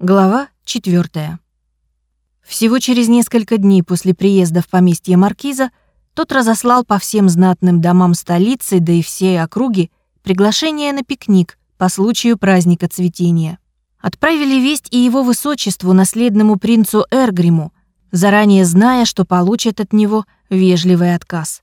Глава 4. Всего через несколько дней после приезда в поместье маркиза тот разослал по всем знатным домам столицы, да и всей округи, приглашение на пикник по случаю праздника цветения. Отправили весть и его высочеству, наследному принцу Эргриму, заранее зная, что получат от него вежливый отказ.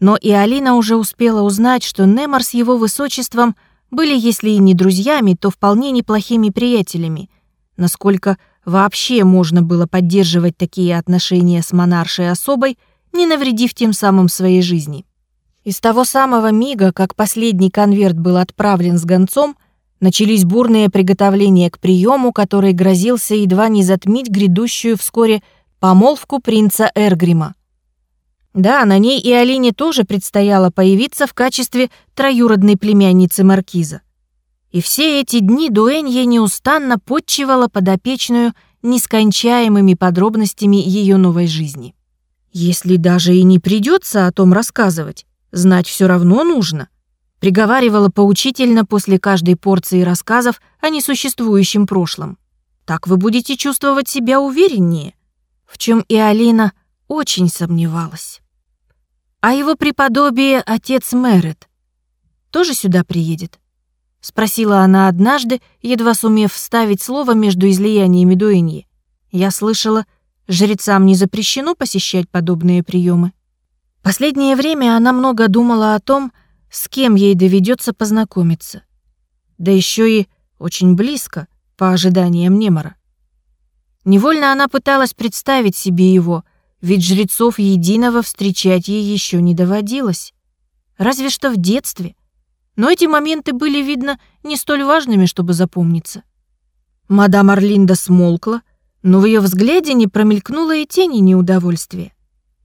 Но и Алина уже успела узнать, что Немор с его высочеством были, если и не друзьями, то вполне неплохими приятелями — насколько вообще можно было поддерживать такие отношения с монаршей особой, не навредив тем самым своей жизни. И с того самого мига, как последний конверт был отправлен с гонцом, начались бурные приготовления к приему, который грозился едва не затмить грядущую вскоре помолвку принца Эргрима. Да, на ней и Алине тоже предстояло появиться в качестве троюродной племянницы маркиза. И все эти дни Дуэнье неустанно подчивала подопечную нескончаемыми подробностями ее новой жизни. Если даже и не придется о том рассказывать, знать все равно нужно. Приговаривала поучительно после каждой порции рассказов о несуществующем прошлом. Так вы будете чувствовать себя увереннее, в чем и Алина очень сомневалась. А его преподобие отец Мэрит тоже сюда приедет? — спросила она однажды, едва сумев вставить слово между излияниями дуэньи. «Я слышала, жрецам не запрещено посещать подобные приемы. Последнее время она много думала о том, с кем ей доведется познакомиться. Да еще и очень близко, по ожиданиям Немора. Невольно она пыталась представить себе его, ведь жрецов единого встречать ей еще не доводилось. Разве что в детстве — но эти моменты были, видно, не столь важными, чтобы запомниться. Мадам Орлинда смолкла, но в ее взгляде не промелькнуло и тени неудовольствия.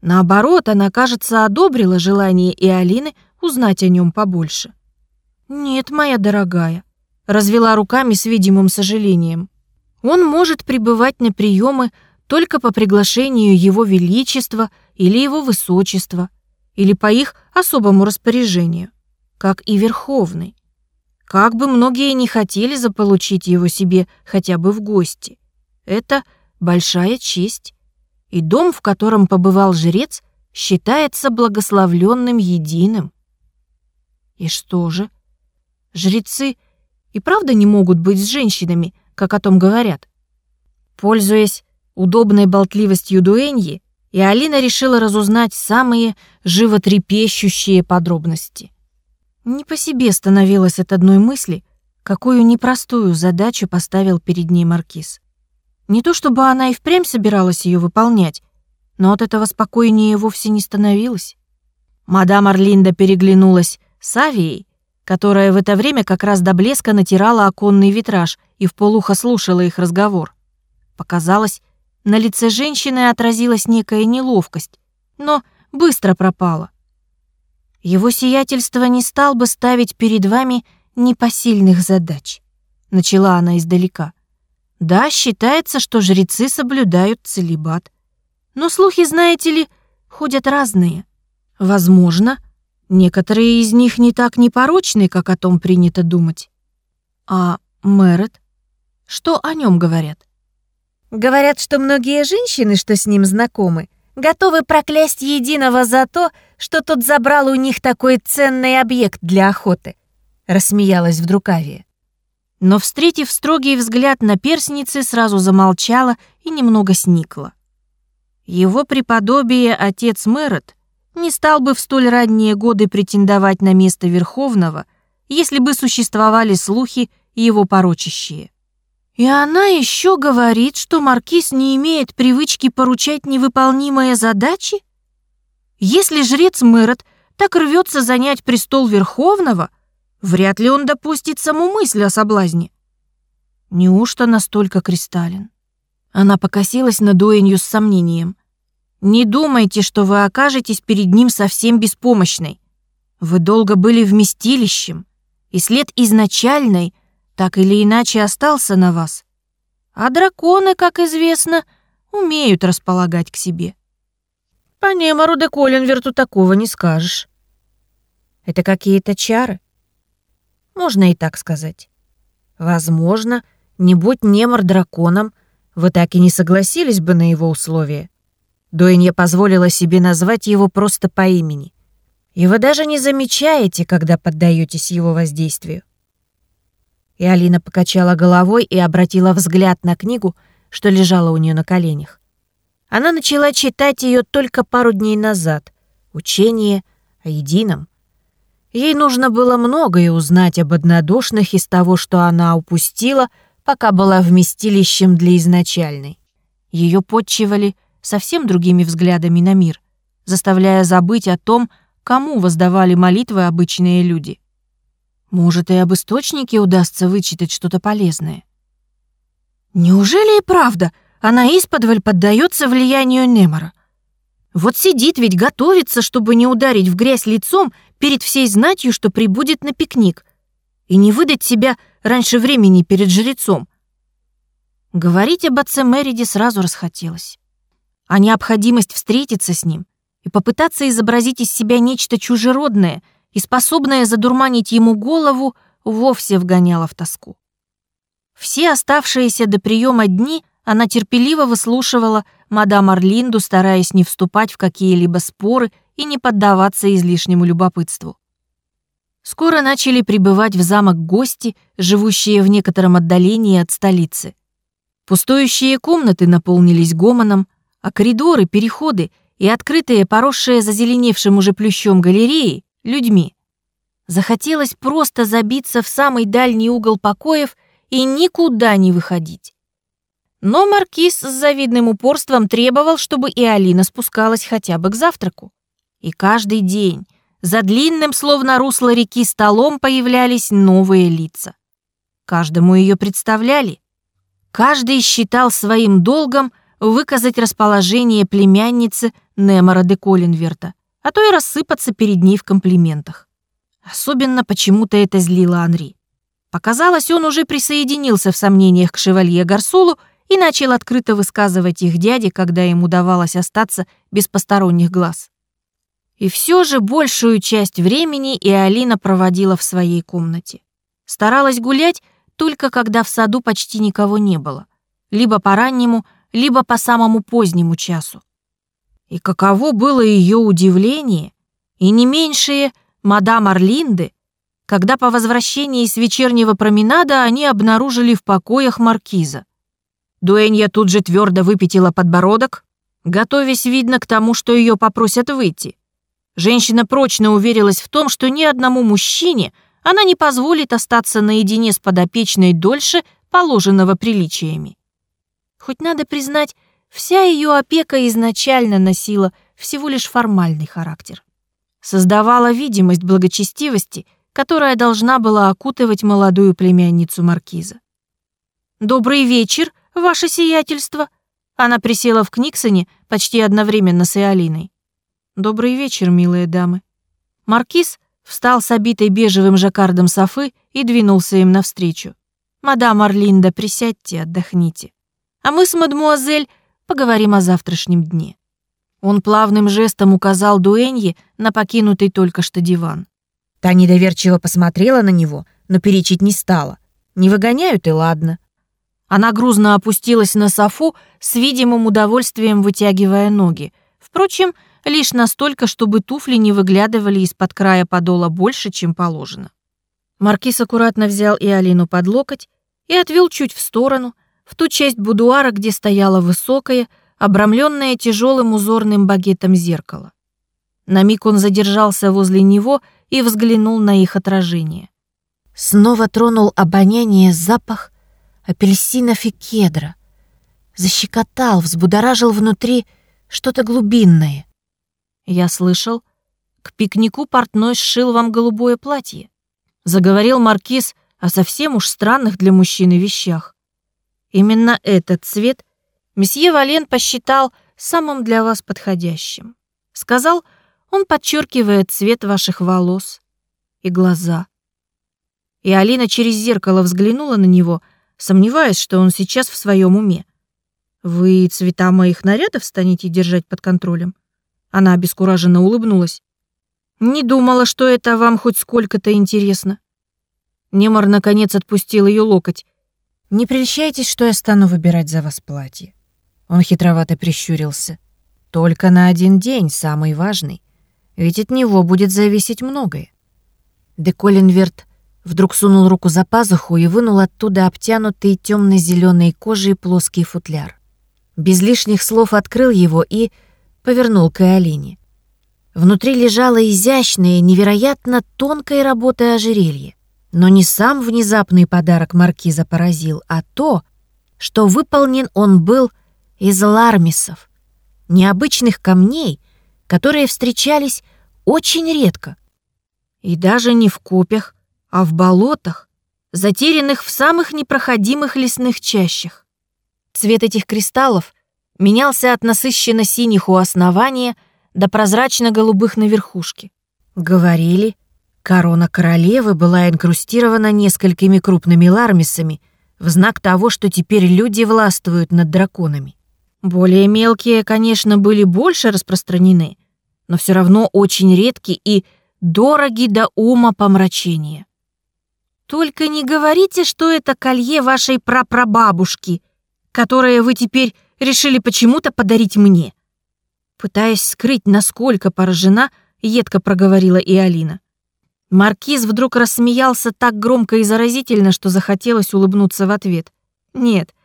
Наоборот, она, кажется, одобрила желание и Алины узнать о нем побольше. «Нет, моя дорогая», — развела руками с видимым сожалением. «Он может пребывать на приемы только по приглашению Его Величества или Его Высочества, или по их особому распоряжению как и Верховный. Как бы многие не хотели заполучить его себе хотя бы в гости. Это большая честь. И дом, в котором побывал жрец, считается благословленным единым. И что же? Жрецы и правда не могут быть с женщинами, как о том говорят? Пользуясь удобной болтливостью дуэньи, и Алина решила разузнать самые животрепещущие подробности. Не по себе становилась от одной мысли, какую непростую задачу поставил перед ней маркиз. Не то чтобы она и впрямь собиралась ее выполнять, но от этого спокойнее вовсе не становилась. Мадам Орлинда переглянулась с Авией, которая в это время как раз до блеска натирала оконный витраж и в полухо слушала их разговор. Показалось, на лице женщины отразилась некая неловкость, но быстро пропала. Его сиятельство не стал бы ставить перед вами непосильных задач. Начала она издалека. Да, считается, что жрецы соблюдают целибат. Но слухи, знаете ли, ходят разные. Возможно, некоторые из них не так непорочны, как о том принято думать. А Мэрит? Что о нем говорят? Говорят, что многие женщины, что с ним знакомы, готовы проклясть единого за то, что тот забрал у них такой ценный объект для охоты», — рассмеялась вдруг Авия. Но, встретив строгий взгляд на перстницы, сразу замолчала и немного сникла. Его преподобие отец Мэрот не стал бы в столь ранние годы претендовать на место Верховного, если бы существовали слухи его порочащие. И она еще говорит, что маркиз не имеет привычки поручать невыполнимые задачи? Если жрец Мэрот так рвется занять престол Верховного, вряд ли он допустит саму мысль о соблазне. Неужто настолько кристаллен? Она покосилась на дуэнью с сомнением. «Не думайте, что вы окажетесь перед ним совсем беспомощной. Вы долго были вместилищем, и след изначальной — так или иначе остался на вас. А драконы, как известно, умеют располагать к себе. По Немору де Коленверту такого не скажешь. Это какие-то чары? Можно и так сказать. Возможно, Не будь Немор драконом, вы так и не согласились бы на его условия. Дуэнья позволила себе назвать его просто по имени. И вы даже не замечаете, когда поддаетесь его воздействию. И Алина покачала головой и обратила взгляд на книгу, что лежала у нее на коленях. Она начала читать ее только пару дней назад. Учение о едином. Ей нужно было многое узнать об однодушных из того, что она упустила, пока была вместилищем для изначальной. Ее подчивали совсем другими взглядами на мир, заставляя забыть о том, кому воздавали молитвы обычные люди. Может, и об источнике удастся вычитать что-то полезное. Неужели и правда она исподволь поддается влиянию Немора? Вот сидит ведь, готовится, чтобы не ударить в грязь лицом перед всей знатью, что прибудет на пикник, и не выдать себя раньше времени перед жрецом. Говорить об отце Мериде сразу расхотелось. А необходимость встретиться с ним и попытаться изобразить из себя нечто чужеродное — и способная задурманить ему голову, вовсе вгоняла в тоску. Все оставшиеся до приема дни она терпеливо выслушивала мадам Орлинду, стараясь не вступать в какие-либо споры и не поддаваться излишнему любопытству. Скоро начали прибывать в замок гости, живущие в некотором отдалении от столицы. Пустующие комнаты наполнились гомоном, а коридоры, переходы и открытые, поросшие зазеленевшим уже плющом галереи людьми. Захотелось просто забиться в самый дальний угол покоев и никуда не выходить. Но маркиз с завидным упорством требовал, чтобы и Алина спускалась хотя бы к завтраку. И каждый день за длинным, словно русло реки, столом появлялись новые лица. Каждому ее представляли. Каждый считал своим долгом выказать расположение племянницы Немора де Коллинверта а то и рассыпаться перед ней в комплиментах. Особенно почему-то это злило Анри. Показалось, он уже присоединился в сомнениях к шевалье Гарсулу и начал открыто высказывать их дяде, когда им удавалось остаться без посторонних глаз. И все же большую часть времени и Алина проводила в своей комнате. Старалась гулять только когда в саду почти никого не было. Либо по раннему, либо по самому позднему часу. И каково было ее удивление, и не меньшее мадам Орлинды, когда по возвращении с вечернего променада они обнаружили в покоях маркиза. Дуэнья тут же твердо выпятила подбородок, готовясь, видно, к тому, что ее попросят выйти. Женщина прочно уверилась в том, что ни одному мужчине она не позволит остаться наедине с подопечной дольше положенного приличиями. Хоть надо признать, Вся ее опека изначально носила всего лишь формальный характер. Создавала видимость благочестивости, которая должна была окутывать молодую племянницу маркиза. «Добрый вечер, ваше сиятельство!» Она присела в Книксоне почти одновременно с Иолиной. «Добрый вечер, милые дамы». Маркиз встал с обитой бежевым жаккардом Софы и двинулся им навстречу. «Мадам Орлинда, присядьте, отдохните. А мы с мадмуазель Поговорим о завтрашнем дне». Он плавным жестом указал Дуэнье на покинутый только что диван. Та недоверчиво посмотрела на него, но перечить не стала. Не выгоняют и ладно. Она грузно опустилась на софу, с видимым удовольствием вытягивая ноги. Впрочем, лишь настолько, чтобы туфли не выглядывали из-под края подола больше, чем положено. Маркиз аккуратно взял и Алину под локоть и отвел чуть в сторону, в ту часть будуара, где стояло высокое, обрамленное тяжелым узорным багетом зеркало. На миг он задержался возле него и взглянул на их отражение. Снова тронул обоняние запах апельсинов и кедра. Защекотал, взбудоражил внутри что-то глубинное. Я слышал, к пикнику портной сшил вам голубое платье. Заговорил маркиз о совсем уж странных для мужчины вещах. Именно этот цвет месье Вален посчитал самым для вас подходящим. Сказал, он подчеркивает цвет ваших волос и глаза. И Алина через зеркало взглянула на него, сомневаясь, что он сейчас в своем уме. «Вы цвета моих нарядов станете держать под контролем?» Она обескураженно улыбнулась. «Не думала, что это вам хоть сколько-то интересно». Немор, наконец, отпустил ее локоть. «Не прельщайтесь, что я стану выбирать за вас платье». Он хитровато прищурился. «Только на один день, самый важный. Ведь от него будет зависеть многое». Де Коллинверт вдруг сунул руку за пазуху и вынул оттуда обтянутый темно зеленой кожей плоский футляр. Без лишних слов открыл его и повернул к Алине. Внутри лежало изящное, невероятно тонкой работы ожерелье. Но не сам внезапный подарок маркиза поразил, а то, что выполнен он был из лармисов, необычных камней, которые встречались очень редко. И даже не в копях, а в болотах, затерянных в самых непроходимых лесных чащах. Цвет этих кристаллов менялся от насыщенно-синих у основания до прозрачно-голубых на верхушке. Говорили, Корона королевы была инкрустирована несколькими крупными лармисами в знак того, что теперь люди властвуют над драконами. Более мелкие, конечно, были больше распространены, но все равно очень редки и дороги до ума помрачения. Только не говорите, что это колье вашей прапрабабушки, которое вы теперь решили почему-то подарить мне. Пытаясь скрыть, насколько поражена, едко проговорила и Алина. Маркиз вдруг рассмеялся так громко и заразительно, что захотелось улыбнуться в ответ. «Нет,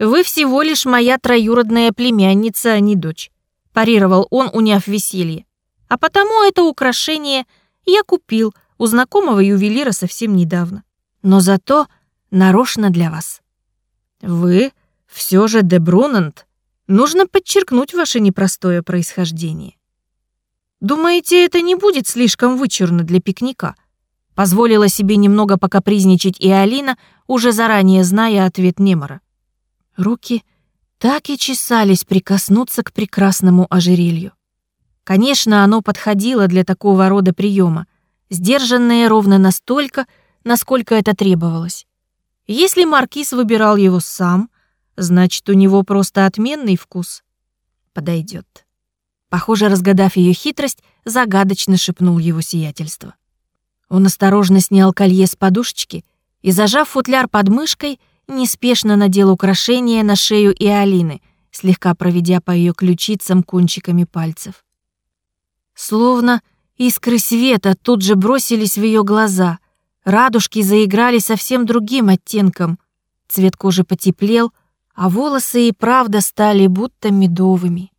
вы всего лишь моя троюродная племянница, а не дочь», парировал он, уняв веселье. «А потому это украшение я купил у знакомого ювелира совсем недавно. Но зато нарочно для вас. Вы все же де Брунанд. Нужно подчеркнуть ваше непростое происхождение. Думаете, это не будет слишком вычурно для пикника? Позволила себе немного покапризничать и Алина, уже заранее зная ответ Немора. Руки так и чесались прикоснуться к прекрасному ожерелью. Конечно, оно подходило для такого рода приема, сдержанное ровно настолько, насколько это требовалось. Если маркиз выбирал его сам, значит, у него просто отменный вкус. Подойдет. Похоже, разгадав ее хитрость, загадочно шепнул его сиятельство. Он осторожно снял колье с подушечки и, зажав футляр под мышкой, неспешно надел украшение на шею и Алины, слегка проведя по ее ключицам кончиками пальцев. Словно искры света тут же бросились в ее глаза, радужки заиграли совсем другим оттенком, цвет кожи потеплел, а волосы и правда стали будто медовыми.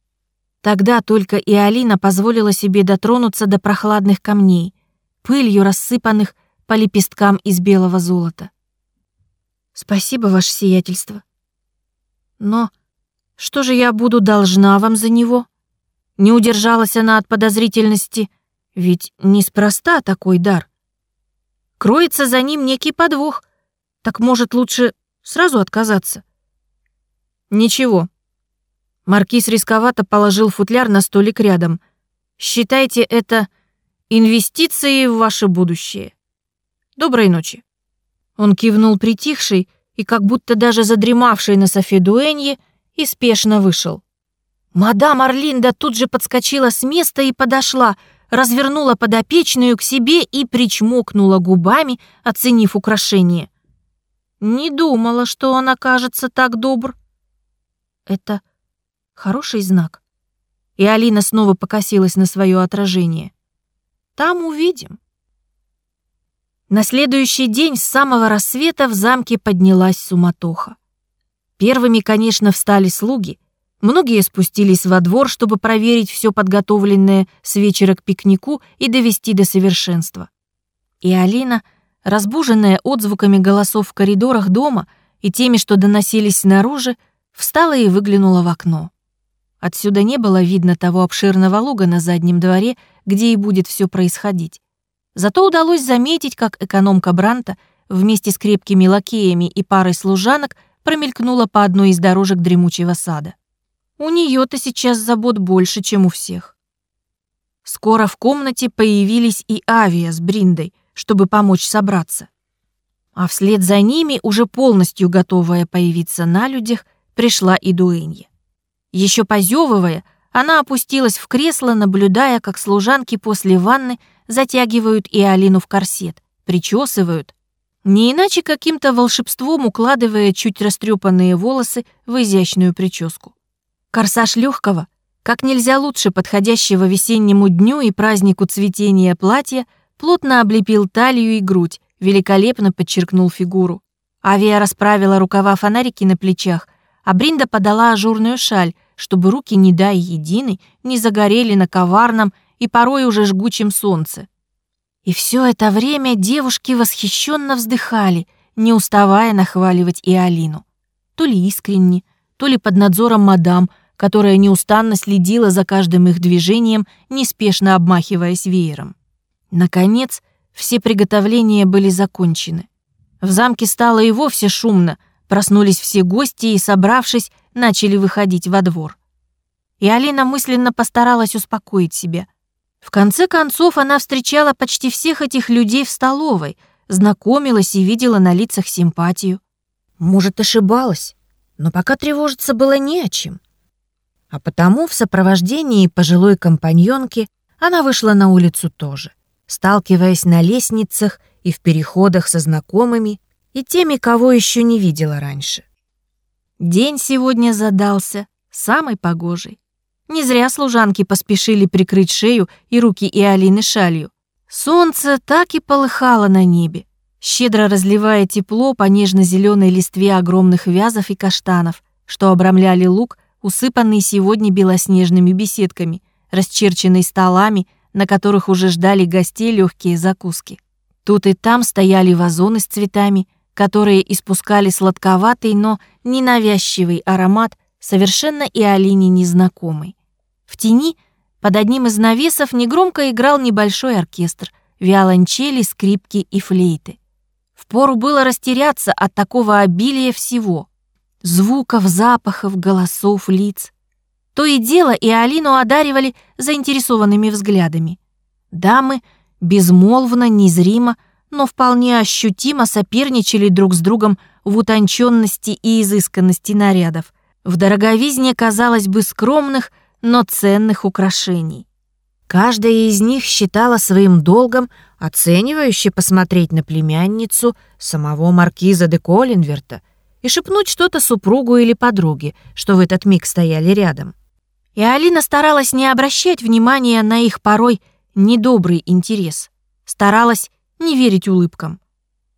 Тогда только и Алина позволила себе дотронуться до прохладных камней, пылью рассыпанных по лепесткам из белого золота. «Спасибо, ваше сиятельство. Но что же я буду должна вам за него?» Не удержалась она от подозрительности, ведь неспроста такой дар. Кроется за ним некий подвох, так может лучше сразу отказаться? Ничего, Маркиз рисковато положил футляр на столик рядом. «Считайте это инвестицией в ваше будущее. Доброй ночи». Он кивнул притихший и как будто даже задремавший на софе дуэнье и спешно вышел. Мадам Орлинда тут же подскочила с места и подошла, развернула подопечную к себе и причмокнула губами, оценив украшение. Не думала, что он окажется так добр. Это Хороший знак. И Алина снова покосилась на свое отражение. Там увидим. На следующий день с самого рассвета в замке поднялась суматоха. Первыми, конечно, встали слуги. Многие спустились во двор, чтобы проверить все подготовленное с вечера к пикнику и довести до совершенства. И Алина, разбуженная отзвуками голосов в коридорах дома и теми, что доносились снаружи, встала и выглянула в окно. Отсюда не было видно того обширного луга на заднем дворе, где и будет все происходить. Зато удалось заметить, как экономка Бранта вместе с крепкими лакеями и парой служанок промелькнула по одной из дорожек дремучего сада. У нее-то сейчас забот больше, чем у всех. Скоро в комнате появились и Авиа с Бриндой, чтобы помочь собраться. А вслед за ними, уже полностью готовая появиться на людях, пришла и Дуэнья. Еще позевывая, она опустилась в кресло, наблюдая, как служанки после ванны затягивают и Алину в корсет, причесывают, не иначе каким-то волшебством укладывая чуть растрепанные волосы в изящную прическу. Корсаж легкого, как нельзя лучше подходящего весеннему дню и празднику цветения платья, плотно облепил талию и грудь, великолепно подчеркнул фигуру. Авиа расправила рукава фонарики на плечах, а Бринда подала ажурную шаль, чтобы руки, не дай единой, не загорели на коварном и порой уже жгучем солнце. И все это время девушки восхищенно вздыхали, не уставая нахваливать и Алину. То ли искренне, то ли под надзором мадам, которая неустанно следила за каждым их движением, неспешно обмахиваясь веером. Наконец, все приготовления были закончены. В замке стало и вовсе шумно, проснулись все гости и, собравшись, начали выходить во двор. И Алина мысленно постаралась успокоить себя — в конце концов, она встречала почти всех этих людей в столовой, знакомилась и видела на лицах симпатию. Может, ошибалась, но пока тревожиться было не о чем. А потому в сопровождении пожилой компаньонки она вышла на улицу тоже, сталкиваясь на лестницах и в переходах со знакомыми и теми, кого еще не видела раньше. День сегодня задался самый погожий. Не зря служанки поспешили прикрыть шею и руки и Алины шалью. Солнце так и полыхало на небе, щедро разливая тепло по нежно-зеленой листве огромных вязов и каштанов, что обрамляли луг, усыпанный сегодня белоснежными беседками, расчерченный столами, на которых уже ждали гостей легкие закуски. Тут и там стояли вазоны с цветами, которые испускали сладковатый, но ненавязчивый аромат, совершенно и Алине незнакомый. В тени под одним из навесов негромко играл небольшой оркестр, виолончели, скрипки и флейты. Впору было растеряться от такого обилия всего. Звуков, запахов, голосов, лиц. То и дело и Алину одаривали заинтересованными взглядами. Дамы безмолвно, незримо, но вполне ощутимо соперничали друг с другом в утонченности и изысканности нарядов, в дороговизне, казалось бы, скромных, но ценных украшений. Каждая из них считала своим долгом оценивающе посмотреть на племянницу самого маркиза де Коллинверта и шепнуть что-то супругу или подруге, что в этот миг стояли рядом. И Алина старалась не обращать внимания на их порой недобрый интерес, старалась не верить улыбкам.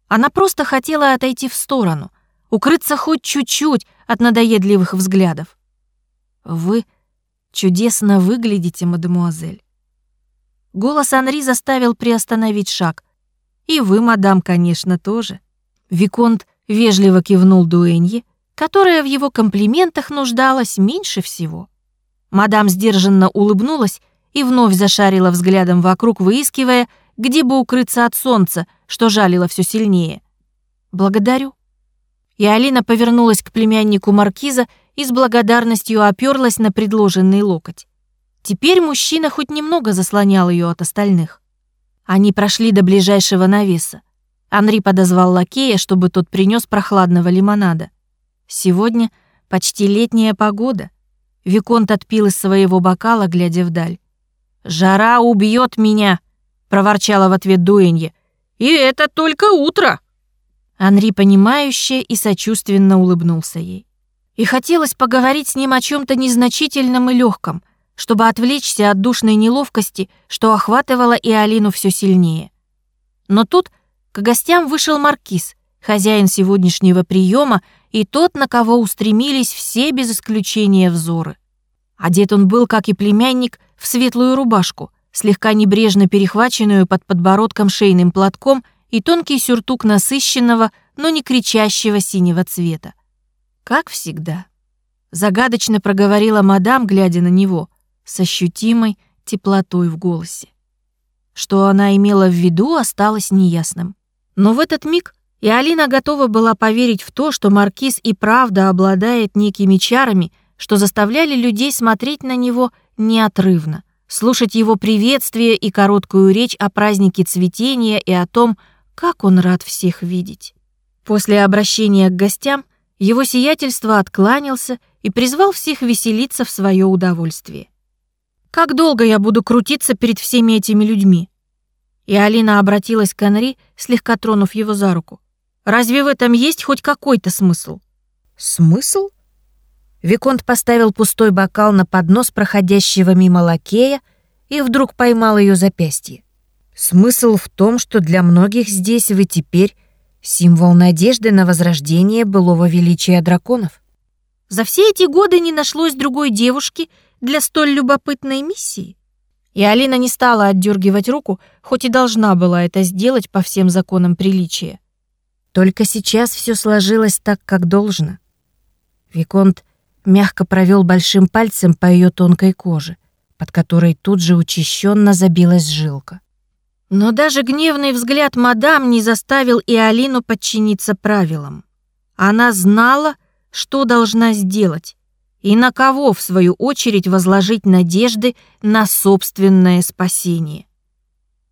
Она просто хотела отойти в сторону, укрыться хоть чуть-чуть от надоедливых взглядов. «Вы Чудесно выглядите, мадемуазель. Голос Анри заставил приостановить шаг. И вы, мадам, конечно, тоже. Виконт вежливо кивнул Дуэнье, которая в его комплиментах нуждалась меньше всего. Мадам сдержанно улыбнулась и вновь зашарила взглядом вокруг, выискивая, где бы укрыться от солнца, что жалило все сильнее. «Благодарю». И Алина повернулась к племяннику маркиза и с благодарностью оперлась на предложенный локоть. Теперь мужчина хоть немного заслонял ее от остальных. Они прошли до ближайшего навеса. Анри подозвал лакея, чтобы тот принес прохладного лимонада. Сегодня почти летняя погода. Виконт отпил из своего бокала, глядя вдаль. «Жара убьет меня!» — проворчала в ответ Дуэнье. «И это только утро!» Анри, понимающе и сочувственно улыбнулся ей и хотелось поговорить с ним о чем-то незначительном и легком, чтобы отвлечься от душной неловкости, что охватывало и Алину все сильнее. Но тут к гостям вышел маркиз, хозяин сегодняшнего приема, и тот, на кого устремились все без исключения взоры. Одет он был, как и племянник, в светлую рубашку, слегка небрежно перехваченную под подбородком шейным платком и тонкий сюртук насыщенного, но не кричащего синего цвета. Как всегда. Загадочно проговорила мадам, глядя на него, с ощутимой теплотой в голосе. Что она имела в виду, осталось неясным. Но в этот миг и Алина готова была поверить в то, что маркиз и правда обладает некими чарами, что заставляли людей смотреть на него неотрывно, слушать его приветствие и короткую речь о празднике цветения и о том, как он рад всех видеть. После обращения к гостям его сиятельство откланялся и призвал всех веселиться в свое удовольствие. «Как долго я буду крутиться перед всеми этими людьми?» И Алина обратилась к Анри, слегка тронув его за руку. Разве в этом есть хоть какой-то смысл? Смысл? Виконт поставил пустой бокал на поднос проходящего мимо лакея и вдруг поймал ее запястье. Смысл в том, что для многих здесь вы теперь символ надежды на возрождение былого величия драконов. За все эти годы не нашлось другой девушки для столь любопытной миссии. И Алина не стала отдергивать руку, хоть и должна была это сделать по всем законам приличия. Только сейчас все сложилось так, как должно. Виконт мягко провел большим пальцем по ее тонкой коже, под которой тут же учащенно забилась жилка. Но даже гневный взгляд мадам не заставил и Алину подчиниться правилам. Она знала, что должна сделать, и на кого, в свою очередь, возложить надежды на собственное спасение.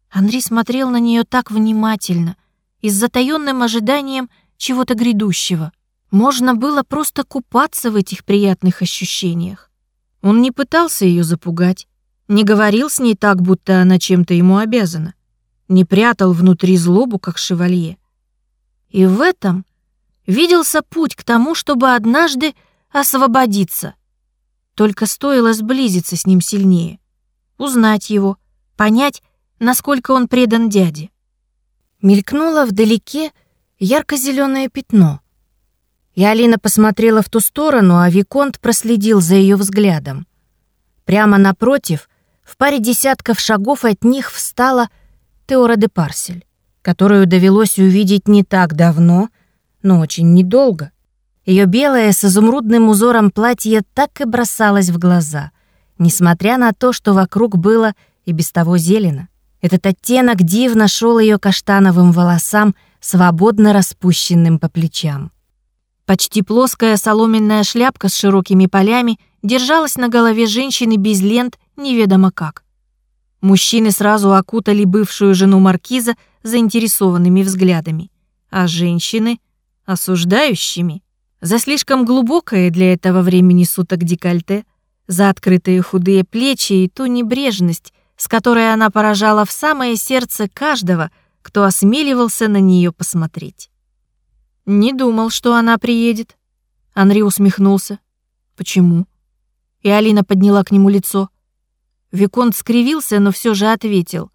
Андрей смотрел на нее так внимательно и с затаённым ожиданием чего-то грядущего. Можно было просто купаться в этих приятных ощущениях. Он не пытался ее запугать, не говорил с ней так, будто она чем-то ему обязана, не прятал внутри злобу, как шевалье. И в этом виделся путь к тому, чтобы однажды освободиться. Только стоило сблизиться с ним сильнее, узнать его, понять, насколько он предан дяде. Мелькнуло вдалеке ярко-зеленое пятно. И Алина посмотрела в ту сторону, а Виконт проследил за ее взглядом. Прямо напротив, в паре десятков шагов от них встала Теора де Парсель, которую довелось увидеть не так давно, но очень недолго. Ее белое с изумрудным узором платье так и бросалось в глаза, несмотря на то, что вокруг было и без того зелено. Этот оттенок дивно шел ее каштановым волосам, свободно распущенным по плечам. Почти плоская соломенная шляпка с широкими полями держалась на голове женщины без лент неведомо как. Мужчины сразу окутали бывшую жену маркиза заинтересованными взглядами, а женщины — осуждающими за слишком глубокое для этого времени суток декольте, за открытые худые плечи и ту небрежность, с которой она поражала в самое сердце каждого, кто осмеливался на нее посмотреть. «Не думал, что она приедет». Анри усмехнулся. «Почему?» И Алина подняла к нему лицо. Виконт скривился, но все же ответил.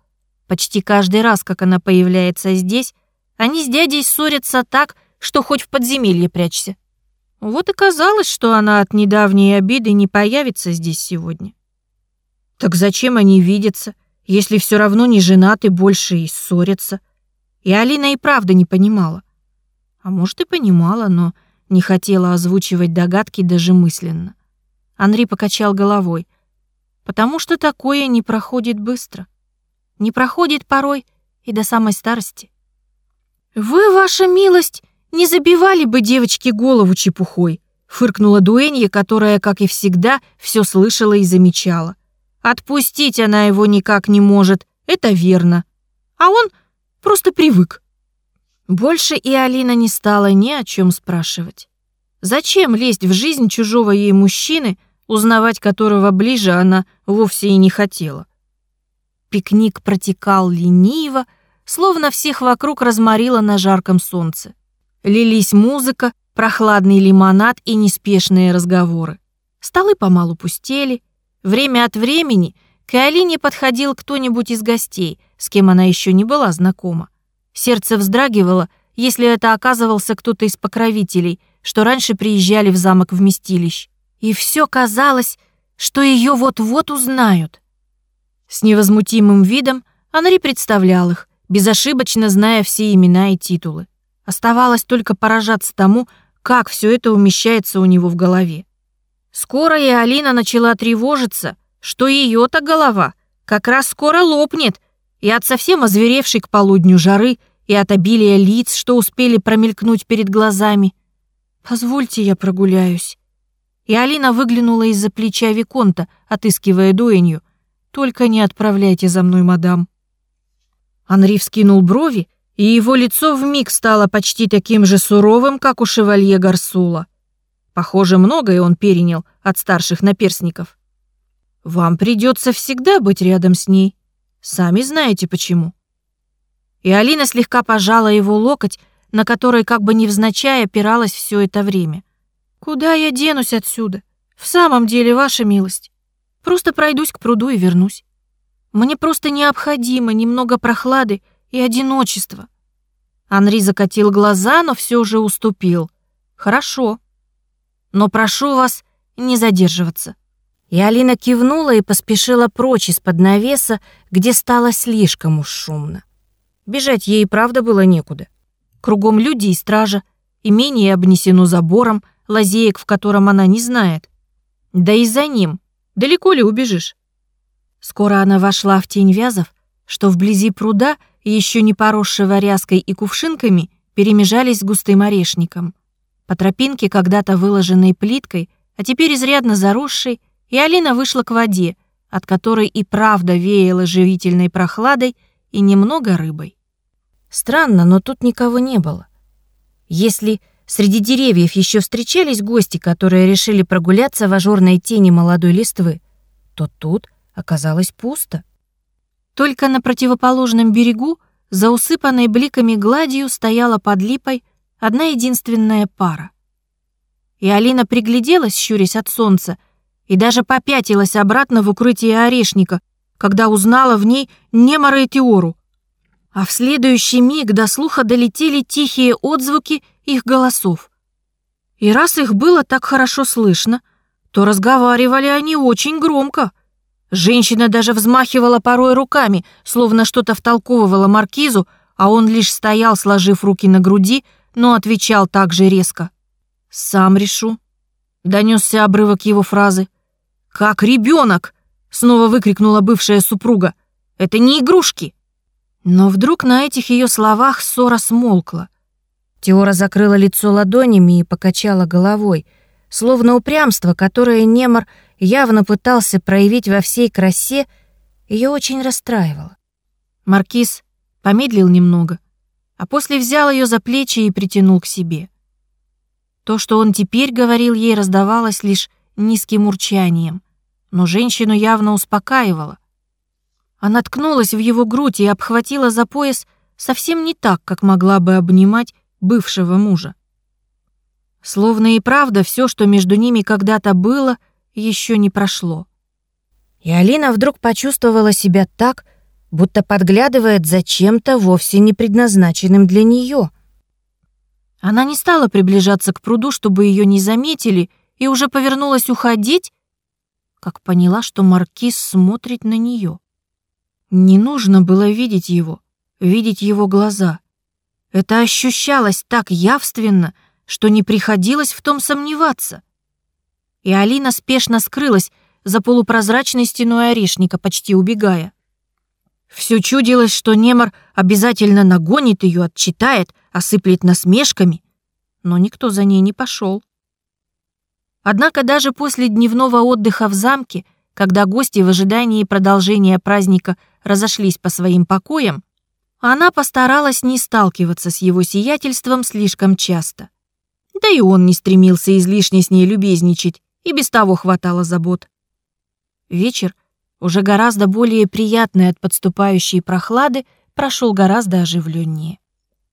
Почти каждый раз, как она появляется здесь, они с дядей ссорятся так, что хоть в подземелье прячься. Вот и казалось, что она от недавней обиды не появится здесь сегодня. Так зачем они видятся, если все равно не женаты больше и ссорятся? И Алина и правда не понимала. А может и понимала, но не хотела озвучивать догадки даже мысленно. Анри покачал головой. Потому что такое не проходит быстро. Не проходит порой и до самой старости. «Вы, ваша милость, не забивали бы девочке голову чепухой», фыркнула Дуэнья, которая, как и всегда, все слышала и замечала. Отпустить она его никак не может, это верно. А он просто привык. Больше и Алина не стала ни о чем спрашивать. Зачем лезть в жизнь чужого ей мужчины, узнавать которого ближе она вовсе и не хотела? Пикник протекал лениво, словно всех вокруг разморило на жарком солнце. Лились музыка, прохладный лимонад и неспешные разговоры. Столы помалу пустели. Время от времени к Алине подходил кто-нибудь из гостей, с кем она еще не была знакома. Сердце вздрагивало, если это оказывался кто-то из покровителей, что раньше приезжали в замок вместилищ. И все казалось, что ее вот-вот узнают. С невозмутимым видом Анри представлял их, безошибочно зная все имена и титулы. Оставалось только поражаться тому, как все это умещается у него в голове. Скоро и Алина начала тревожиться, что ее-то голова как раз скоро лопнет, и от совсем озверевшей к полудню жары, и от обилия лиц, что успели промелькнуть перед глазами. «Позвольте, я прогуляюсь». И Алина выглянула из-за плеча Виконта, отыскивая дуэнью. «Только не отправляйте за мной, мадам». Анри вскинул брови и его лицо вмиг стало почти таким же суровым, как у шевалье Гарсула. Похоже, многое он перенял от старших наперсников. Вам придется всегда быть рядом с ней. Сами знаете почему. И Алина слегка пожала его локоть, на которой как бы невзначай опиралась все это время. «Куда я денусь отсюда? В самом деле, ваша милость. Просто пройдусь к пруду и вернусь. Мне просто необходимо немного прохлады и одиночества». Анри закатил глаза, но все же уступил. «Хорошо. Но прошу вас не задерживаться». И Алина кивнула и поспешила прочь из-под навеса, где стало слишком уж шумно. Бежать ей правда было некуда. Кругом люди и стража, имение обнесено забором, лазеек в котором она не знает. Да и за ним. Далеко ли убежишь? Скоро она вошла в тень вязов, что вблизи пруда, еще не поросшего ряской и кувшинками, перемежались с густым орешником. По тропинке, когда-то выложенной плиткой, а теперь изрядно заросшей, и Алина вышла к воде, от которой и правда веяло живительной прохладой и немного рыбой. Странно, но тут никого не было. Если среди деревьев еще встречались гости, которые решили прогуляться в ажурной тени молодой листвы, то тут оказалось пусто. Только на противоположном берегу, за усыпанной бликами гладью, стояла под липой одна единственная пара. И Алина пригляделась, щурясь от солнца, и даже попятилась обратно в укрытие орешника, когда узнала в ней Немора и Теору. А в следующий миг до слуха долетели тихие отзвуки их голосов. И раз их было так хорошо слышно, то разговаривали они очень громко. Женщина даже взмахивала порой руками, словно что-то втолковывала маркизу, а он лишь стоял, сложив руки на груди, но отвечал так же резко. «Сам решу», — донесся обрывок его фразы. «Как ребенок!» — снова выкрикнула бывшая супруга. «Это не игрушки!» Но вдруг на этих ее словах ссора смолкла. Теора закрыла лицо ладонями и покачала головой, словно упрямство, которое Немор явно пытался проявить во всей красе, ее очень расстраивало. Маркиз помедлил немного, а после взял ее за плечи и притянул к себе. То, что он теперь говорил ей, раздавалось лишь низким урчанием но женщину явно успокаивала. Она ткнулась в его грудь и обхватила за пояс совсем не так, как могла бы обнимать бывшего мужа. Словно и правда все, что между ними когда-то было, еще не прошло. И Алина вдруг почувствовала себя так, будто подглядывает за чем-то вовсе не предназначенным для нее. Она не стала приближаться к пруду, чтобы ее не заметили, и уже повернулась уходить, как поняла, что маркиз смотрит на нее. Не нужно было видеть его, видеть его глаза. Это ощущалось так явственно, что не приходилось в том сомневаться. И Алина спешно скрылась за полупрозрачной стеной орешника, почти убегая. Все чудилось, что Немор обязательно нагонит ее, отчитает, осыплет насмешками, но никто за ней не пошел. Однако даже после дневного отдыха в замке, когда гости в ожидании продолжения праздника разошлись по своим покоям, она постаралась не сталкиваться с его сиятельством слишком часто. Да и он не стремился излишне с ней любезничать, и без того хватало забот. Вечер, уже гораздо более приятный от подступающей прохлады, прошел гораздо оживленнее.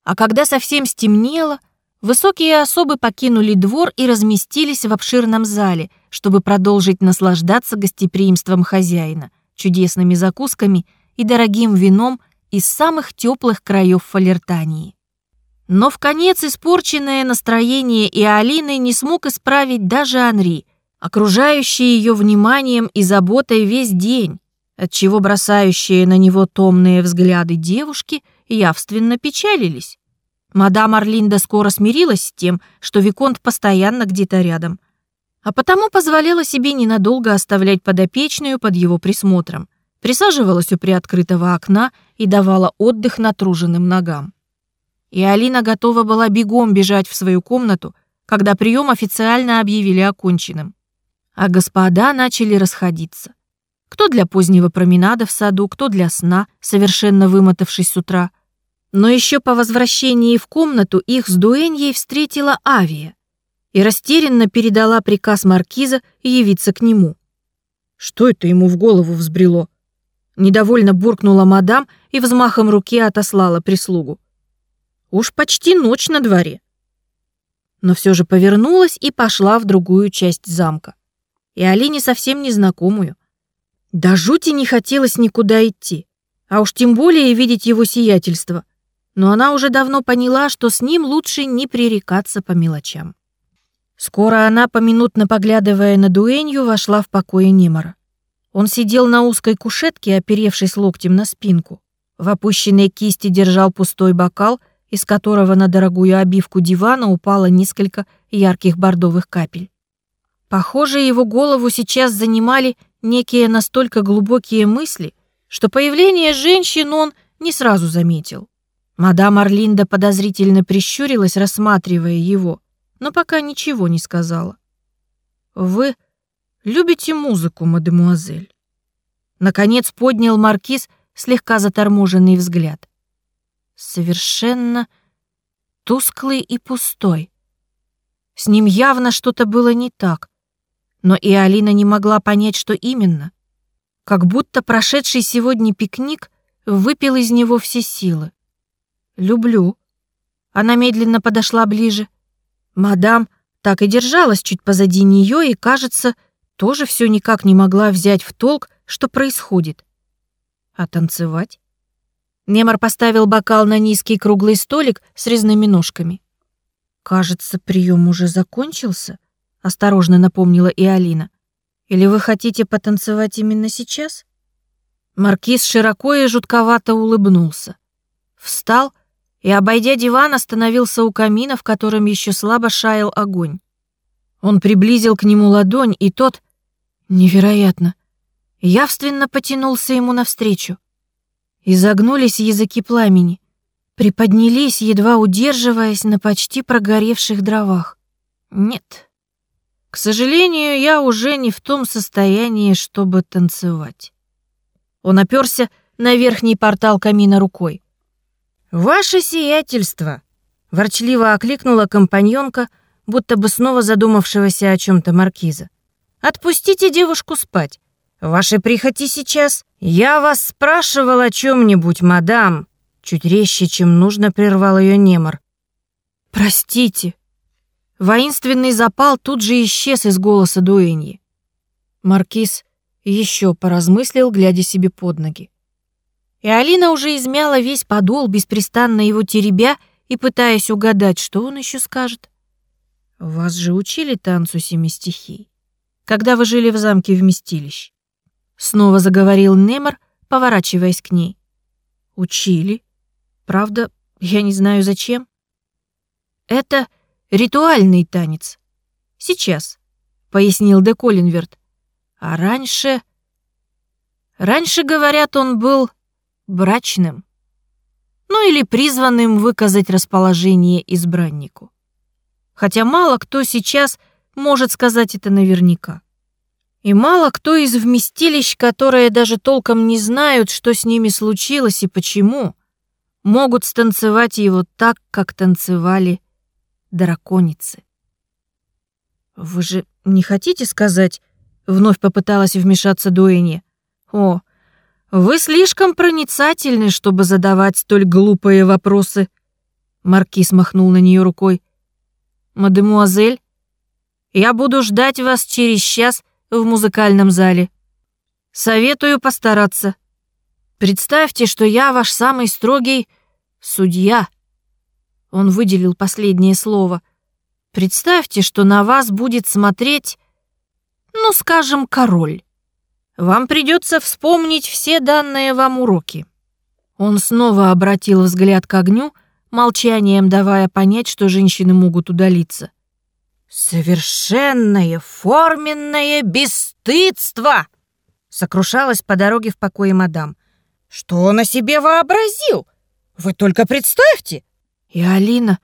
А когда совсем стемнело, Высокие особы покинули двор и разместились в обширном зале, чтобы продолжить наслаждаться гостеприимством хозяина, чудесными закусками и дорогим вином из самых теплых краев Фалертании. Но в конец испорченное настроение и Алины не смог исправить даже Анри, окружающий ее вниманием и заботой весь день, отчего бросающие на него томные взгляды девушки явственно печалились. Мадам Орлинда скоро смирилась с тем, что Виконт постоянно где-то рядом, а потому позволяла себе ненадолго оставлять подопечную под его присмотром, присаживалась у приоткрытого окна и давала отдых натруженным ногам. И Алина готова была бегом бежать в свою комнату, когда прием официально объявили оконченным. А господа начали расходиться. Кто для позднего променада в саду, кто для сна, совершенно вымотавшись с утра – но еще по возвращении в комнату их с Дуэньей встретила Авия и растерянно передала приказ маркиза явиться к нему. Что это ему в голову взбрело? Недовольно буркнула мадам и взмахом руки отослала прислугу. Уж почти ночь на дворе. Но все же повернулась и пошла в другую часть замка. И Алине совсем незнакомую. Да жути не хотелось никуда идти, а уж тем более видеть его сиятельство. Но она уже давно поняла, что с ним лучше не пререкаться по мелочам. Скоро она, поминутно поглядывая на дуэнью, вошла в покое Немора. Он сидел на узкой кушетке, оперевшись локтем на спинку. В опущенной кисти держал пустой бокал, из которого на дорогую обивку дивана упало несколько ярких бордовых капель. Похоже, его голову сейчас занимали некие настолько глубокие мысли, что появление женщин он не сразу заметил. Мадам Орлинда подозрительно прищурилась, рассматривая его, но пока ничего не сказала. «Вы любите музыку, мадемуазель?» Наконец поднял маркиз слегка заторможенный взгляд. Совершенно тусклый и пустой. С ним явно что-то было не так, но и Алина не могла понять, что именно. Как будто прошедший сегодня пикник выпил из него все силы. «Люблю». Она медленно подошла ближе. Мадам так и держалась чуть позади нее и, кажется, тоже все никак не могла взять в толк, что происходит. А танцевать? Немар поставил бокал на низкий круглый столик с резными ножками. «Кажется, прием уже закончился», — осторожно напомнила и Алина. «Или вы хотите потанцевать именно сейчас?» Маркиз широко и жутковато улыбнулся. Встал и, обойдя диван, остановился у камина, в котором еще слабо шаял огонь. Он приблизил к нему ладонь, и тот, невероятно, явственно потянулся ему навстречу. Изогнулись языки пламени, приподнялись, едва удерживаясь на почти прогоревших дровах. Нет, к сожалению, я уже не в том состоянии, чтобы танцевать. Он оперся на верхний портал камина рукой. «Ваше сиятельство!» — ворчливо окликнула компаньонка, будто бы снова задумавшегося о чем-то маркиза. «Отпустите девушку спать. Ваши прихоти сейчас. Я вас спрашивал о чем-нибудь, мадам!» Чуть резче, чем нужно, прервал ее Немор. «Простите!» Воинственный запал тут же исчез из голоса Дуэньи. Маркиз еще поразмыслил, глядя себе под ноги. И Алина уже измяла весь подол, беспрестанно его теребя и пытаясь угадать, что он еще скажет. «Вас же учили танцу семи стихий, когда вы жили в замке вместилищ?» Снова заговорил Немор, поворачиваясь к ней. «Учили. Правда, я не знаю зачем. Это ритуальный танец. Сейчас», — пояснил де Коллинверт. «А раньше...» Раньше, говорят, он был брачным, ну или призванным выказать расположение избраннику. Хотя мало кто сейчас может сказать это наверняка. И мало кто из вместилищ, которые даже толком не знают, что с ними случилось и почему, могут станцевать его так, как танцевали драконицы. «Вы же не хотите сказать?» — вновь попыталась вмешаться Дуэни. «О, «Вы слишком проницательны, чтобы задавать столь глупые вопросы», — Маркиз махнул на нее рукой. «Мадемуазель, я буду ждать вас через час в музыкальном зале. Советую постараться. Представьте, что я ваш самый строгий судья». Он выделил последнее слово. «Представьте, что на вас будет смотреть, ну, скажем, король». Вам придется вспомнить все данные вам уроки». Он снова обратил взгляд к огню, молчанием давая понять, что женщины могут удалиться. «Совершенное форменное бесстыдство!» Сокрушалась по дороге в покое мадам. «Что он о себе вообразил? Вы только представьте!» И Алина,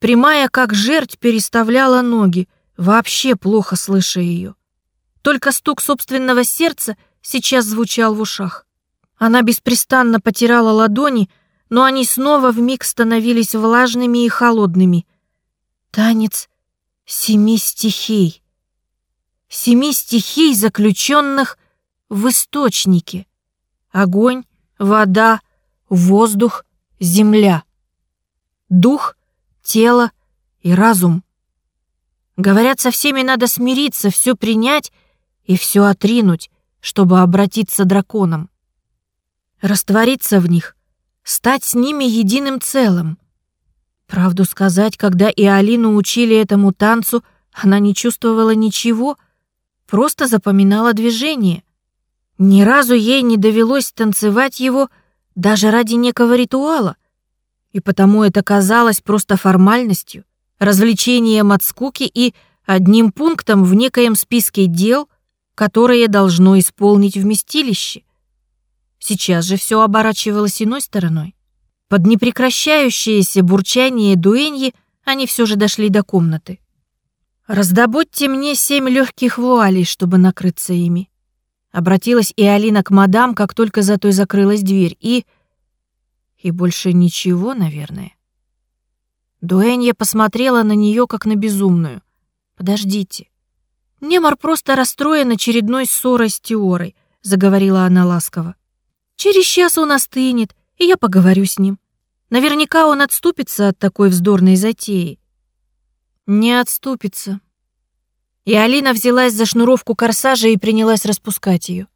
прямая как жерть, переставляла ноги, вообще плохо слыша ее. Только стук собственного сердца сейчас звучал в ушах. Она беспрестанно потирала ладони, но они снова вмиг становились влажными и холодными. Танец семи стихий. Семи стихий, заключенных в источнике. Огонь, вода, воздух, земля. дух, тело и разум. Говорят, со всеми надо смириться, все принять и все отринуть, чтобы обратиться драконом. Раствориться в них, стать с ними единым целым. Правду сказать, когда и Алину учили этому танцу, она не чувствовала ничего, просто запоминала движение. Ни разу ей не довелось танцевать его даже ради некого ритуала, и потому это казалось просто формальностью, развлечением от скуки и одним пунктом в некоем списке дел, которые должно исполнить вместилище. Сейчас же все оборачивалось иной стороной. Под непрекращающееся бурчание дуэньи они все же дошли до комнаты. «Раздобудьте мне семь легких вуалей, чтобы накрыться ими». Обратилась и Алина к мадам, как только за той закрылась дверь, и... И больше ничего, наверное. Дуэнья посмотрела на нее как на безумную. «Подождите. Немар просто расстроен очередной ссорой с Теорой», — заговорила она ласково. «Через час он остынет, и я поговорю с ним. Наверняка он отступится от такой вздорной затеи». «Не отступится». И Алина взялась за шнуровку корсажа и принялась распускать ее.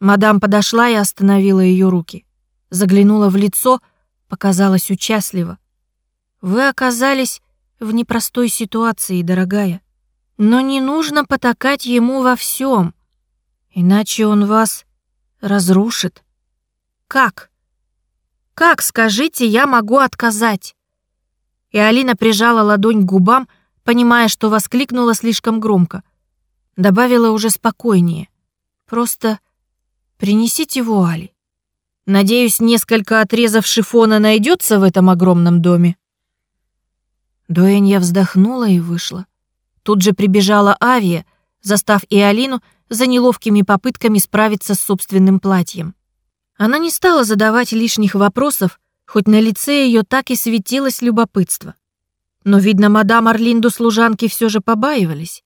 Мадам подошла и остановила ее руки. Заглянула в лицо, показалась участливо. Вы оказались в непростой ситуации, дорогая. Но не нужно потакать ему во всем, иначе он вас разрушит. Как? Как, скажите, я могу отказать? И Алина прижала ладонь к губам, понимая, что воскликнула слишком громко. Добавила уже спокойнее. Просто принесите вуали. Надеюсь, несколько отрезов шифона найдется в этом огромном доме. Дуэнья вздохнула и вышла. Тут же прибежала Авия, застав и Алину за неловкими попытками справиться с собственным платьем. Она не стала задавать лишних вопросов, хоть на лице ее так и светилось любопытство. Но, видно, мадам Орлинду служанки все же побаивались.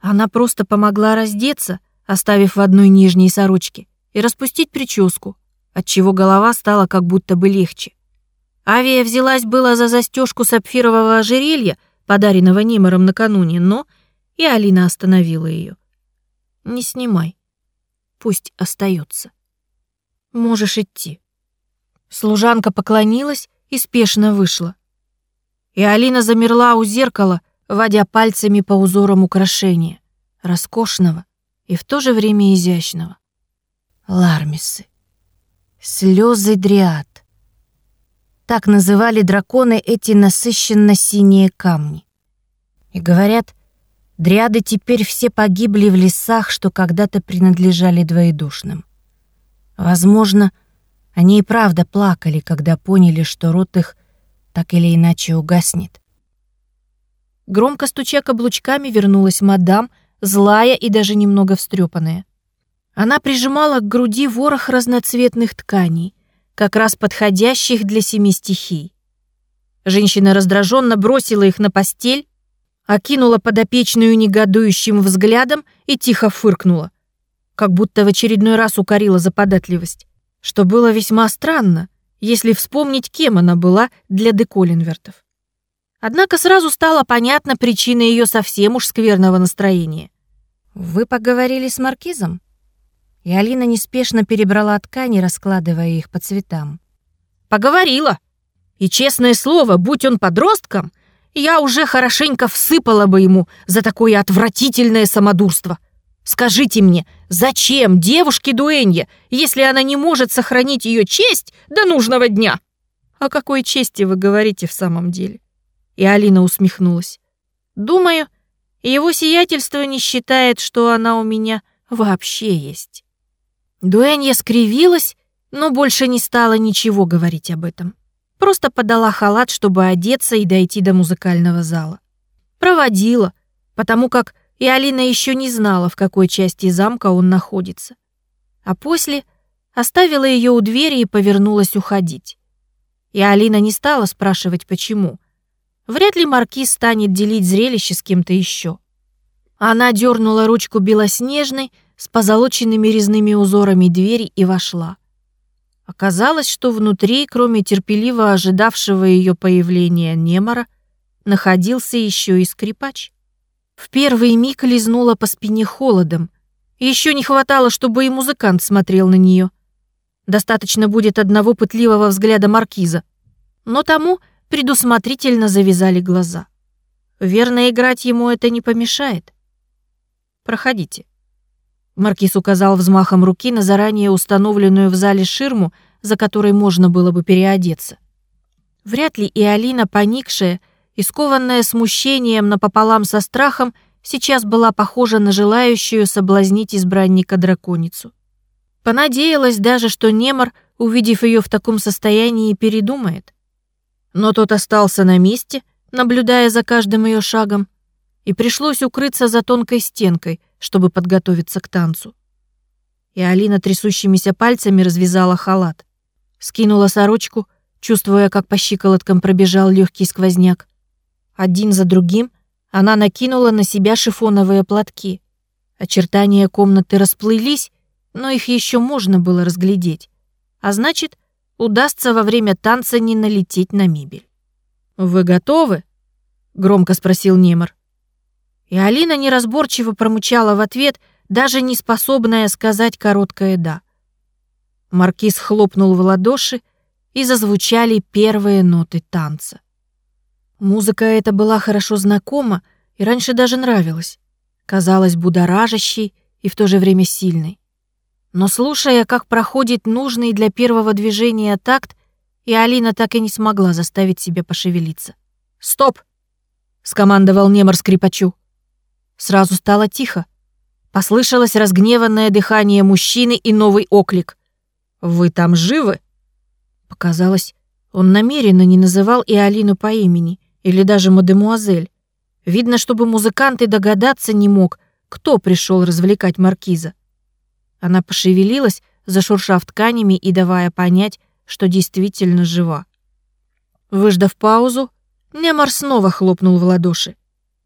Она просто помогла раздеться, оставив в одной нижней сорочке, и распустить прическу, отчего голова стала как будто бы легче. Авия взялась было за застежку сапфирового ожерелья, подаренного Нимором накануне, но и Алина остановила ее. «Не снимай. Пусть остается. Можешь идти». Служанка поклонилась и спешно вышла. И Алина замерла у зеркала, водя пальцами по узорам украшения, роскошного и в то же время изящного. Лармисы. Слезы дриад. Так называли драконы эти насыщенно-синие камни. И говорят, дриады теперь все погибли в лесах, что когда-то принадлежали двоедушным. Возможно, они и правда плакали, когда поняли, что рот их так или иначе угаснет. Громко стуча каблучками вернулась мадам, злая и даже немного встрепанная. Она прижимала к груди ворох разноцветных тканей, как раз подходящих для семи стихий. Женщина раздраженно бросила их на постель, окинула подопечную негодующим взглядом и тихо фыркнула, как будто в очередной раз укорила за податливость, что было весьма странно, если вспомнить, кем она была для деколинвертов. Однако сразу стала понятна причина ее совсем уж скверного настроения. «Вы поговорили с Маркизом?» и Алина неспешно перебрала ткани, раскладывая их по цветам. «Поговорила. И, честное слово, будь он подростком, я уже хорошенько всыпала бы ему за такое отвратительное самодурство. Скажите мне, зачем девушке дуэнье, если она не может сохранить ее честь до нужного дня?» «О какой чести вы говорите в самом деле?» И Алина усмехнулась. «Думаю, его сиятельство не считает, что она у меня вообще есть». Дуэнья скривилась, но больше не стала ничего говорить об этом. Просто подала халат, чтобы одеться и дойти до музыкального зала. Проводила, потому как и Алина еще не знала, в какой части замка он находится. А после оставила ее у двери и повернулась уходить. И Алина не стала спрашивать, почему. Вряд ли маркиз станет делить зрелище с кем-то еще. Она дернула ручку белоснежной, с позолоченными резными узорами двери и вошла. Оказалось, что внутри, кроме терпеливо ожидавшего ее появления Немора, находился еще и скрипач. В первый миг лизнула по спине холодом. Еще не хватало, чтобы и музыкант смотрел на нее. Достаточно будет одного пытливого взгляда маркиза. Но тому предусмотрительно завязали глаза. Верно, играть ему это не помешает. Проходите. Маркиз указал взмахом руки на заранее установленную в зале ширму, за которой можно было бы переодеться. Вряд ли и Алина, поникшая и скованная смущением напополам со страхом, сейчас была похожа на желающую соблазнить избранника драконицу. Понадеялась даже, что Немор, увидев ее в таком состоянии, передумает. Но тот остался на месте, наблюдая за каждым ее шагом, и пришлось укрыться за тонкой стенкой, чтобы подготовиться к танцу. И Алина трясущимися пальцами развязала халат. Скинула сорочку, чувствуя, как по щиколоткам пробежал легкий сквозняк. Один за другим она накинула на себя шифоновые платки. Очертания комнаты расплылись, но их еще можно было разглядеть. А значит, удастся во время танца не налететь на мебель. «Вы готовы?» — громко спросил Немор. И Алина неразборчиво промычала в ответ, даже не способная сказать короткое «да». Маркиз хлопнул в ладоши, и зазвучали первые ноты танца. Музыка эта была хорошо знакома и раньше даже нравилась. Казалась будоражащей и в то же время сильной. Но слушая, как проходит нужный для первого движения такт, и Алина так и не смогла заставить себя пошевелиться. «Стоп!» — скомандовал Немор скрипачу. Сразу стало тихо. Послышалось разгневанное дыхание мужчины и новый оклик. «Вы там живы?» Показалось, он намеренно не называл и Алину по имени, или даже мадемуазель. Видно, чтобы музыкант и догадаться не мог, кто пришел развлекать маркиза. Она пошевелилась, зашуршав тканями и давая понять, что действительно жива. Выждав паузу, Немар снова хлопнул в ладоши.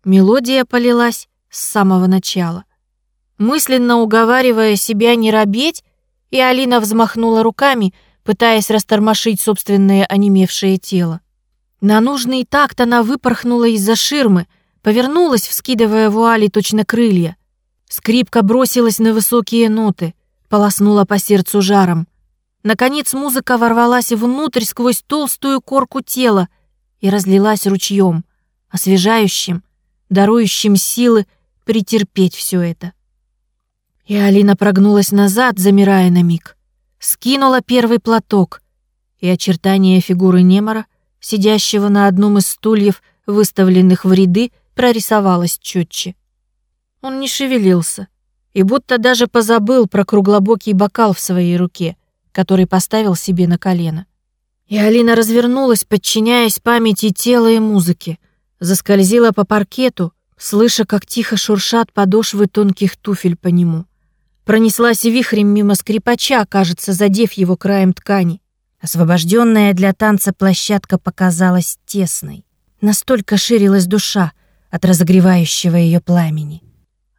Мелодия полилась, с самого начала. Мысленно уговаривая себя не робеть, и Алина взмахнула руками, пытаясь растормошить собственное онемевшее тело. На нужный такт она выпорхнула из-за ширмы, повернулась, вскидывая вуали точно крылья. Скрипка бросилась на высокие ноты, полоснула по сердцу жаром. Наконец музыка ворвалась внутрь сквозь толстую корку тела и разлилась ручьем, освежающим, дарующим силы претерпеть все это. И Алина прогнулась назад, замирая на миг. Скинула первый платок, и очертания фигуры Немора, сидящего на одном из стульев, выставленных в ряды, прорисовалось четче. Он не шевелился и будто даже позабыл про круглобокий бокал в своей руке, который поставил себе на колено. И Алина развернулась, подчиняясь памяти тела и музыки, заскользила по паркету, слыша, как тихо шуршат подошвы тонких туфель по нему. Пронеслась вихрем мимо скрипача, кажется, задев его краем ткани. Освобожденная для танца площадка показалась тесной. Настолько ширилась душа от разогревающего ее пламени.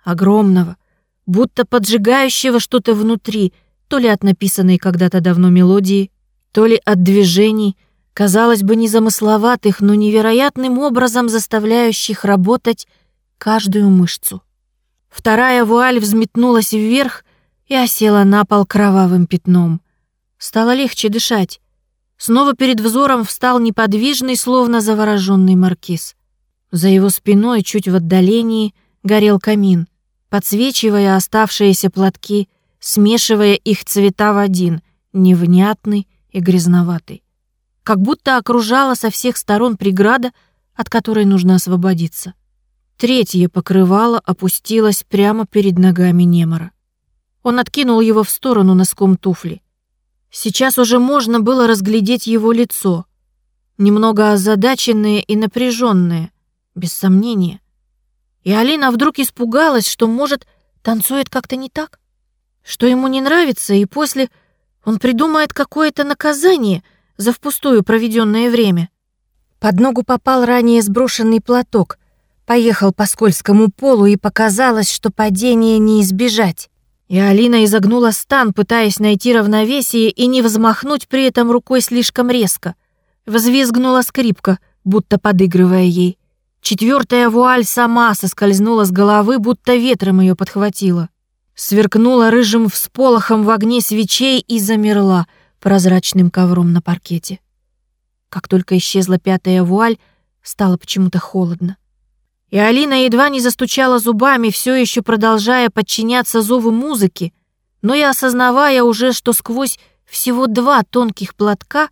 Огромного, будто поджигающего что-то внутри, то ли от написанной когда-то давно мелодии, то ли от движений, казалось бы, незамысловатых, но невероятным образом заставляющих работать каждую мышцу. Вторая вуаль взметнулась вверх и осела на пол кровавым пятном. Стало легче дышать. Снова перед взором встал неподвижный, словно завороженный маркиз. За его спиной, чуть в отдалении, горел камин, подсвечивая оставшиеся платки, смешивая их цвета в один, невнятный и грязноватый. Как будто окружала со всех сторон преграда, от которой нужно освободиться. Третье покрывало опустилось прямо перед ногами Немора. Он откинул его в сторону носком туфли. Сейчас уже можно было разглядеть его лицо. Немного озадаченное и напряженное, без сомнения. И Алина вдруг испугалась, что, может, танцует как-то не так? Что ему не нравится, и после он придумает какое-то наказание за впустую проведенное время. Под ногу попал ранее сброшенный платок — поехал по скользкому полу, и показалось, что падение не избежать. И Алина изогнула стан, пытаясь найти равновесие и не взмахнуть при этом рукой слишком резко. Взвизгнула скрипка, будто подыгрывая ей. Четвертая вуаль сама соскользнула с головы, будто ветром ее подхватила. Сверкнула рыжим всполохом в огне свечей и замерла прозрачным ковром на паркете. Как только исчезла пятая вуаль, стало почему-то холодно. И Алина едва не застучала зубами, все еще продолжая подчиняться зову музыки, но и осознавая уже, что сквозь всего два тонких платка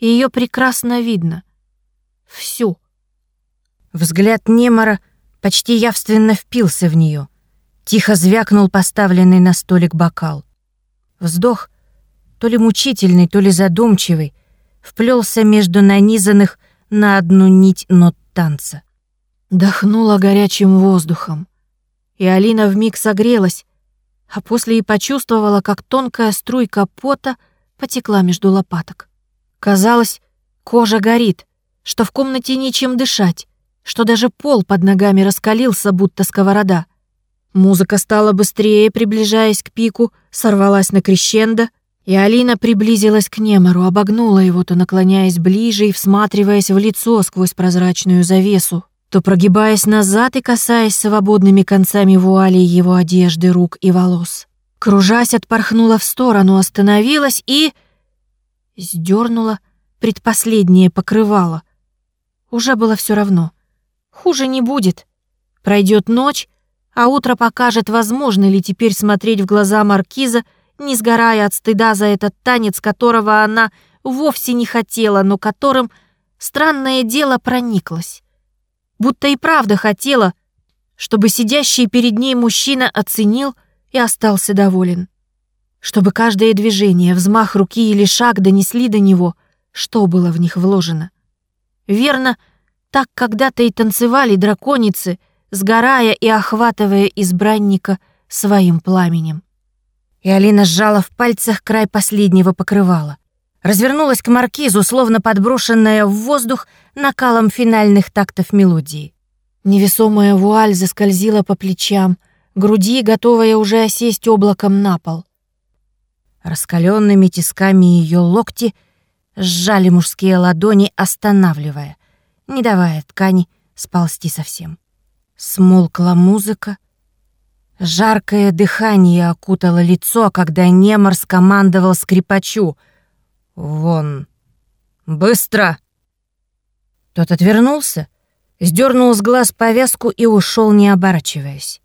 ее прекрасно видно. Всю. Взгляд Немора почти явственно впился в нее. Тихо звякнул поставленный на столик бокал. Вздох, то ли мучительный, то ли задумчивый, вплелся между нанизанных на одну нить нот танца. Дохнула горячим воздухом, и Алина вмиг согрелась, а после и почувствовала, как тонкая струйка пота потекла между лопаток. Казалось, кожа горит, что в комнате нечем дышать, что даже пол под ногами раскалился, будто сковорода. Музыка стала быстрее, приближаясь к пику, сорвалась на крещендо, и Алина приблизилась к Немору, обогнула его, то наклоняясь ближе и всматриваясь в лицо сквозь прозрачную завесу, то прогибаясь назад и касаясь свободными концами вуали его одежды, рук и волос. Кружась, отпорхнула в сторону, остановилась и... сдернула предпоследнее покрывало. Уже было все равно. Хуже не будет. Пройдет ночь, а утро покажет, возможно ли теперь смотреть в глаза маркиза, не сгорая от стыда за этот танец, которого она вовсе не хотела, но которым странное дело прониклось. Будто и правда хотела, чтобы сидящий перед ней мужчина оценил и остался доволен. Чтобы каждое движение, взмах руки или шаг донесли до него, что было в них вложено. Верно, так когда-то и танцевали драконицы, сгорая и охватывая избранника своим пламенем. И Алина сжала в пальцах край последнего покрывала. Развернулась к маркизу, словно подброшенная в воздух накалом финальных тактов мелодии. Невесомая вуаль заскользила по плечам, груди, готовая уже осесть облаком на пол. Раскаленными тисками ее локти сжали мужские ладони, останавливая не давая ткани сползти совсем. Смолкла музыка. Жаркое дыхание окутало лицо, когда Немор скомандовал скрипачу. «Вон! Быстро!» Тот отвернулся, сдернул с глаз повязку и ушел, не оборачиваясь.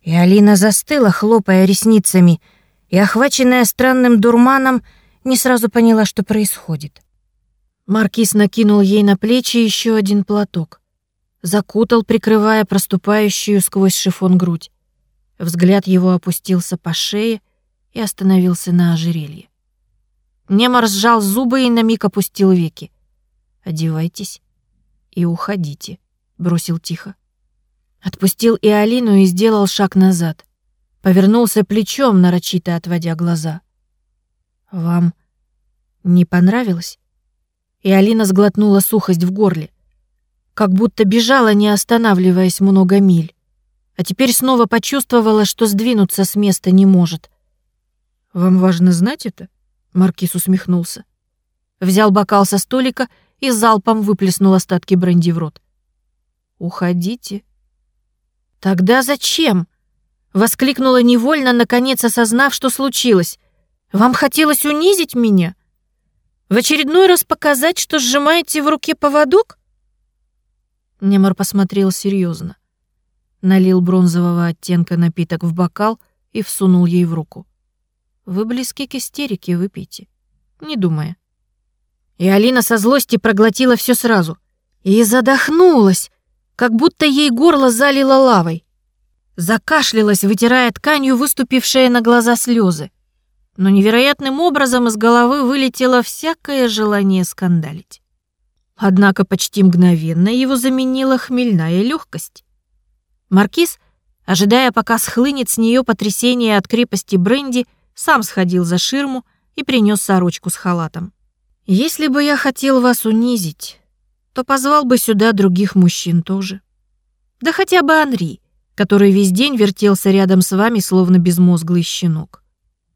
И Алина застыла, хлопая ресницами, и, охваченная странным дурманом, не сразу поняла, что происходит. Маркиз накинул ей на плечи еще один платок. Закутал, прикрывая проступающую сквозь шифон грудь. Взгляд его опустился по шее и остановился на ожерелье. Немор сжал зубы и на миг опустил веки. «Одевайтесь и уходите», — бросил тихо. Отпустил и Алину и сделал шаг назад. Повернулся плечом, нарочито отводя глаза. «Вам не понравилось?» и Алина сглотнула сухость в горле. Как будто бежала, не останавливаясь много миль. А теперь снова почувствовала, что сдвинуться с места не может. «Вам важно знать это?» — Маркиз усмехнулся. Взял бокал со столика и залпом выплеснул остатки бренди в рот. «Уходите». «Тогда зачем?» — воскликнула невольно, наконец осознав, что случилось. «Вам хотелось унизить меня?» В очередной раз показать, что сжимаете в руке поводок? Немор посмотрел серьезно, налил бронзового оттенка напиток в бокал и всунул ей в руку. Вы близки к истерике, выпейте, не думая. И Алина со злости проглотила все сразу и задохнулась, как будто ей горло залило лавой. Закашлялась, вытирая тканью выступившие на глаза слезы но невероятным образом из головы вылетело всякое желание скандалить. Однако почти мгновенно его заменила хмельная легкость. Маркиз, ожидая, пока схлынет с нее потрясение от крепости бренди, сам сходил за ширму и принес сорочку с халатом. «Если бы я хотел вас унизить, то позвал бы сюда других мужчин тоже. Да хотя бы Анри, который весь день вертелся рядом с вами, словно безмозглый щенок.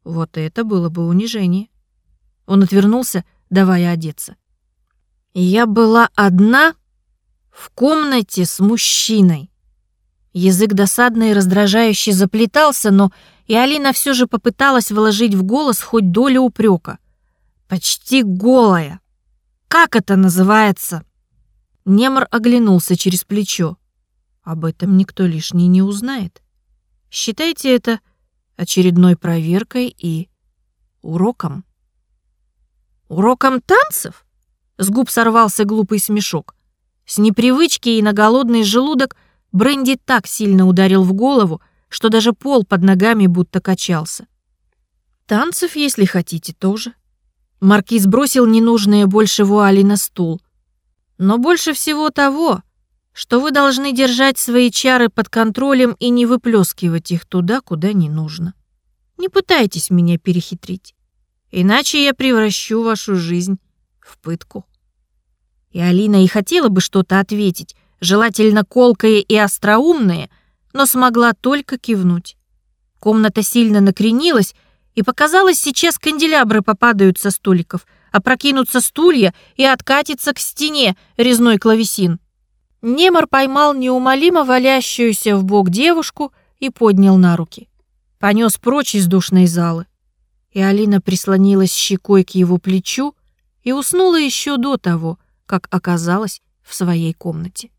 Вот это было бы унижение. Он отвернулся, давая одеться. Я была одна в комнате с мужчиной. Язык досадно и раздражающе заплетался, но и Алина все же попыталась вложить в голос хоть долю упрека. «Почти голая. Как это называется?» Немор оглянулся через плечо. Об этом никто лишний не узнает. Считайте это очередной проверкой и уроком. Уроком танцев? С губ сорвался глупый смешок. С непривычки и на голодный желудок Бренди так сильно ударил в голову, что даже пол под ногами будто качался. Танцев, если хотите, тоже. Маркиз бросил ненужные больше вуали на стул. Но больше всего того, что вы должны держать свои чары под контролем и не выплескивать их туда, куда не нужно. Не пытайтесь меня перехитрить, иначе я превращу вашу жизнь в пытку. И Алина и хотела бы что-то ответить, желательно колкое и остроумное, но смогла только кивнуть. Комната сильно накренилась, и показалось, сейчас канделябры попадают со столиков, опрокинутся стулья и откатится к стене резной клавесин. Немор поймал неумолимо валящуюся в бок девушку и поднял на руки. Понес прочь из душной залы. И Алина прислонилась щекой к его плечу и уснула еще до того, как оказалась в своей комнате.